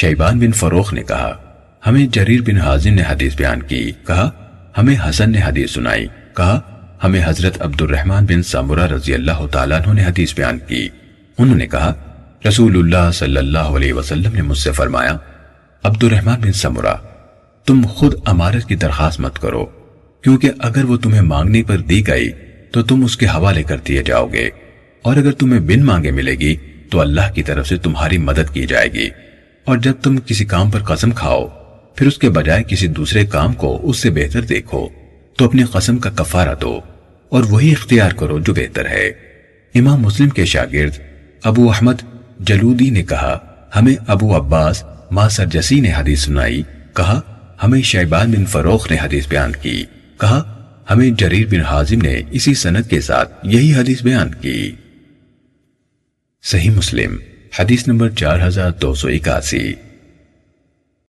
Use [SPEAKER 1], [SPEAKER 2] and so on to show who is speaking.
[SPEAKER 1] Shiban بن فروخ نے کہا، ہمیں جریر بن حازم نے حدیث بیان کی۔ کہا، ہمیں حسن نے حدیث سنائی۔ کہا، ہمیں حضرت عبد الرحمن بن سامورہ رضی اللہ تعالیٰ عنہ نے حدیث بیان کی۔ انہوں نے کہا، رسول اللہ صلی اللہ علیہ وسلم نے مجھ سے فرمایا عبد الرحمن بن سمورہ تم خود امارت کی درخواست مت کرو، کیونکہ اگر وہ تمہیں مانگنے پر دی گئی، تو تم اس کے حوالے کر دیے جاؤ گے۔ اور اگر تمہیں بن مانگے ملے گی، تو اللہ کی طرف سے تمہاری مدد کی جائے گی۔ اور جب تم کسی کام پر قسم کھاؤ، پھر اس کے بجائے کسی دوسرے کام کو اس سے بہتر دیکھو، تو اپنی قسم کا کفارہ دو اور وہی اختیار کرو جو بہتر ہے۔ امام مسلم کے شاگرد ابو احمد جلودی نے کہا، ہمیں ابو عباس ما سرجسی نے حدیث سنائی، کہا، ہمیں شیبان بن فروخ نے حدیث بیان کی، کہا، ہمیں جریر بن حازم نے اسی سند کے ساتھ یہی حدیث بیان کی۔ صحیح مسلم۔ حدیث نمبر چار ہزار دو سو اکاسی۔